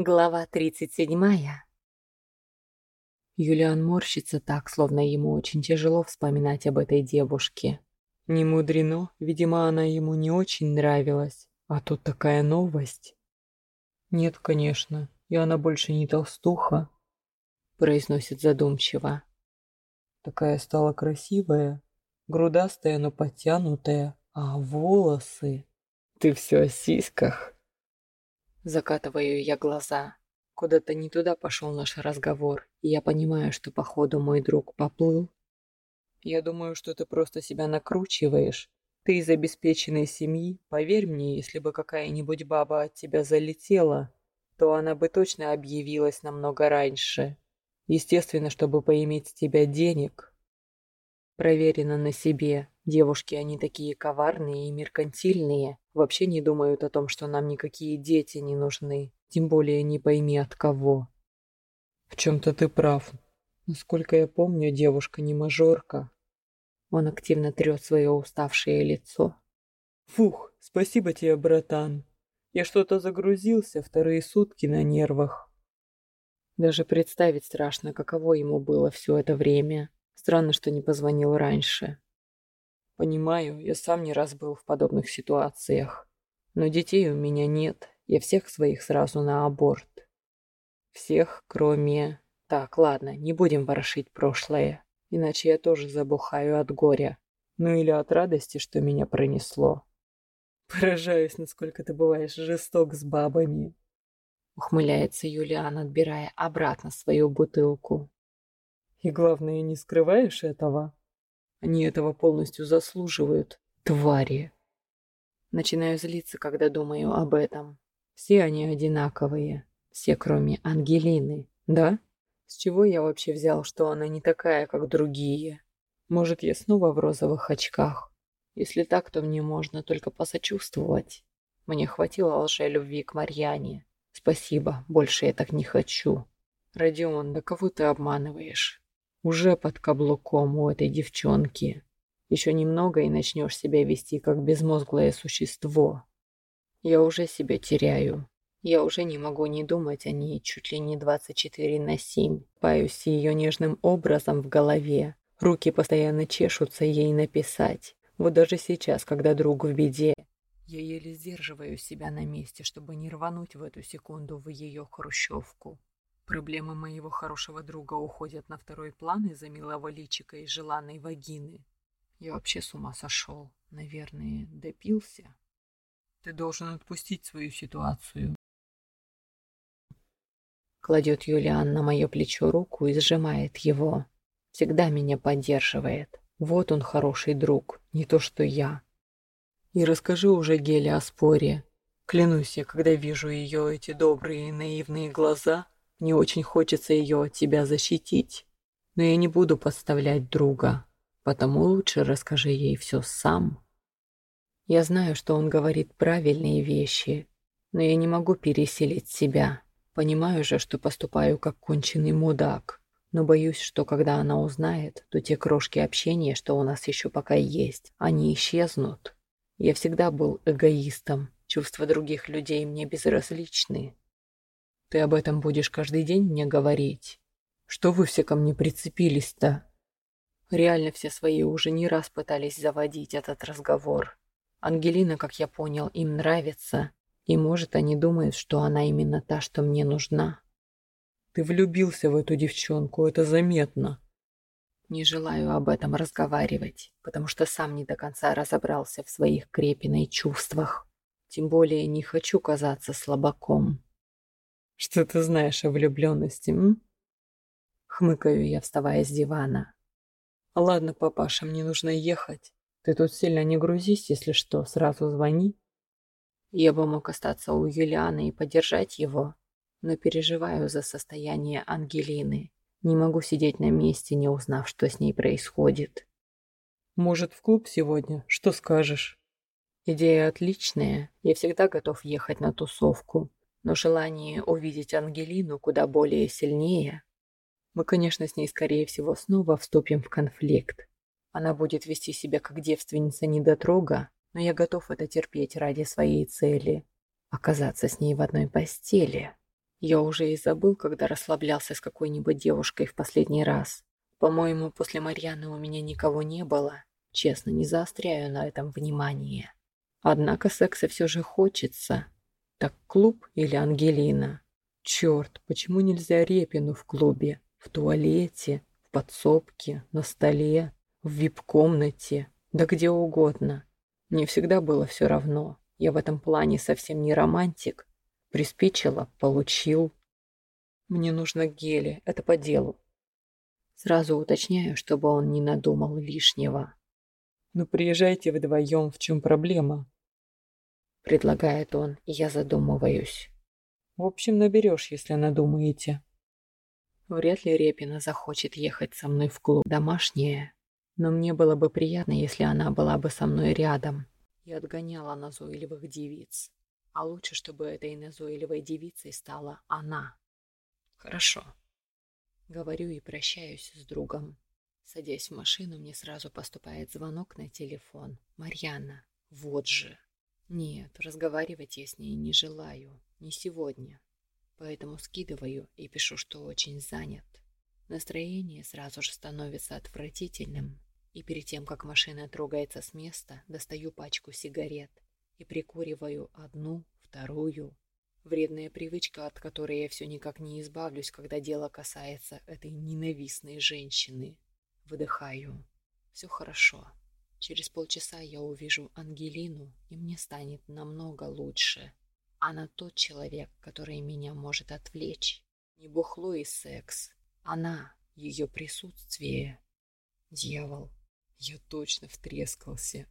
Глава тридцать седьмая. Юлиан морщится так, словно ему очень тяжело вспоминать об этой девушке. Не мудрено, видимо, она ему не очень нравилась. А тут такая новость. «Нет, конечно, и она больше не толстуха», — произносит задумчиво. «Такая стала красивая, грудастая, но подтянутая, а волосы...» «Ты все о сиськах», Закатываю я глаза. Куда-то не туда пошел наш разговор, и я понимаю, что походу мой друг поплыл. Я думаю, что ты просто себя накручиваешь. Ты из обеспеченной семьи, поверь мне, если бы какая-нибудь баба от тебя залетела, то она бы точно объявилась намного раньше. Естественно, чтобы поиметь с тебя денег. Проверено на себе. Девушки, они такие коварные и меркантильные, вообще не думают о том, что нам никакие дети не нужны, тем более не пойми от кого. В чем-то ты прав. Насколько я помню, девушка не мажорка. Он активно трет свое уставшее лицо. Фух, спасибо тебе, братан. Я что-то загрузился, вторые сутки на нервах. Даже представить страшно, каково ему было все это время. Странно, что не позвонил раньше. Понимаю, я сам не раз был в подобных ситуациях. Но детей у меня нет, я всех своих сразу на аборт. Всех, кроме... Так, ладно, не будем ворошить прошлое, иначе я тоже забухаю от горя. Ну или от радости, что меня пронесло. Поражаюсь, насколько ты бываешь жесток с бабами. Ухмыляется Юлиан, отбирая обратно свою бутылку. И главное, не скрываешь этого? Они этого полностью заслуживают, твари. Начинаю злиться, когда думаю об этом. Все они одинаковые. Все, кроме Ангелины. Да? С чего я вообще взял, что она не такая, как другие? Может, я снова в розовых очках? Если так, то мне можно только посочувствовать. Мне хватило лжи-любви к Марьяне. Спасибо, больше я так не хочу. Родион, да кого ты обманываешь? Уже под каблуком у этой девчонки. Еще немного и начнешь себя вести как безмозглое существо. Я уже себя теряю. Я уже не могу не думать о ней чуть ли не 24 на 7. Паюсь ее нежным образом в голове. Руки постоянно чешутся ей написать. Вот даже сейчас, когда друг в беде, я еле сдерживаю себя на месте, чтобы не рвануть в эту секунду в ее хрущевку. Проблемы моего хорошего друга уходят на второй план из-за милого личика и желанной вагины. Я вообще с ума сошел. Наверное, допился. Ты должен отпустить свою ситуацию. Кладет Юлиан на мое плечо руку и сжимает его. Всегда меня поддерживает. Вот он хороший друг, не то что я. И расскажи уже Геле о споре. Клянусь я, когда вижу ее эти добрые и наивные глаза, мне очень хочется ее от тебя защитить, но я не буду подставлять друга, потому лучше расскажи ей все сам. Я знаю, что он говорит правильные вещи, но я не могу переселить себя. Понимаю же, что поступаю как конченый мудак, но боюсь, что когда она узнает, то те крошки общения, что у нас еще пока есть, они исчезнут. Я всегда был эгоистом, чувства других людей мне безразличны. Ты об этом будешь каждый день мне говорить? Что вы все ко мне прицепились-то? Реально все свои уже не раз пытались заводить этот разговор. Ангелина, как я понял, им нравится. И может, они думают, что она именно та, что мне нужна. Ты влюбился в эту девчонку, это заметно. Не желаю об этом разговаривать, потому что сам не до конца разобрался в своих крепиной чувствах. Тем более не хочу казаться слабаком. Что ты знаешь о влюбленности, м? Хмыкаю я, вставая с дивана. Ладно, папаша, мне нужно ехать. Ты тут сильно не грузись, если что, сразу звони. Я бы мог остаться у Юлианы и поддержать его, но переживаю за состояние Ангелины. Не могу сидеть на месте, не узнав, что с ней происходит. Может, в клуб сегодня? Что скажешь? Идея отличная. Я всегда готов ехать на тусовку но желание увидеть Ангелину куда более сильнее. Мы, конечно, с ней, скорее всего, снова вступим в конфликт. Она будет вести себя как девственница недотрога, но я готов это терпеть ради своей цели – оказаться с ней в одной постели. Я уже и забыл, когда расслаблялся с какой-нибудь девушкой в последний раз. По-моему, после Марьяны у меня никого не было. Честно, не заостряю на этом внимание. Однако секса все же хочется. Так клуб или Ангелина? Черт, почему нельзя Репину в клубе? В туалете, в подсобке, на столе, в вип-комнате, да где угодно. Мне всегда было все равно. Я в этом плане совсем не романтик. Приспичило, получил. Мне нужно гели, это по делу. Сразу уточняю, чтобы он не надумал лишнего. «Ну приезжайте вдвоем, в чем проблема?» Предлагает он, и я задумываюсь. В общем, наберешь, если надумаете. Вряд ли Репина захочет ехать со мной в клуб домашнее, но мне было бы приятно, если она была бы со мной рядом и отгоняла назойливых девиц. А лучше, чтобы этой назойливой девицей стала она. Хорошо. Говорю и прощаюсь с другом. Садясь в машину, мне сразу поступает звонок на телефон. Марьяна. Вот же. Нет, разговаривать я с ней не желаю. Не сегодня. Поэтому скидываю и пишу, что очень занят. Настроение сразу же становится отвратительным. И перед тем, как машина трогается с места, достаю пачку сигарет и прикуриваю одну, вторую. Вредная привычка, от которой я все никак не избавлюсь, когда дело касается этой ненавистной женщины. Выдыхаю. Все хорошо. Через полчаса я увижу Ангелину, и мне станет намного лучше. Она тот человек, который меня может отвлечь. Не бухло и секс. Она, ее присутствие. Дьявол, я точно втрескался.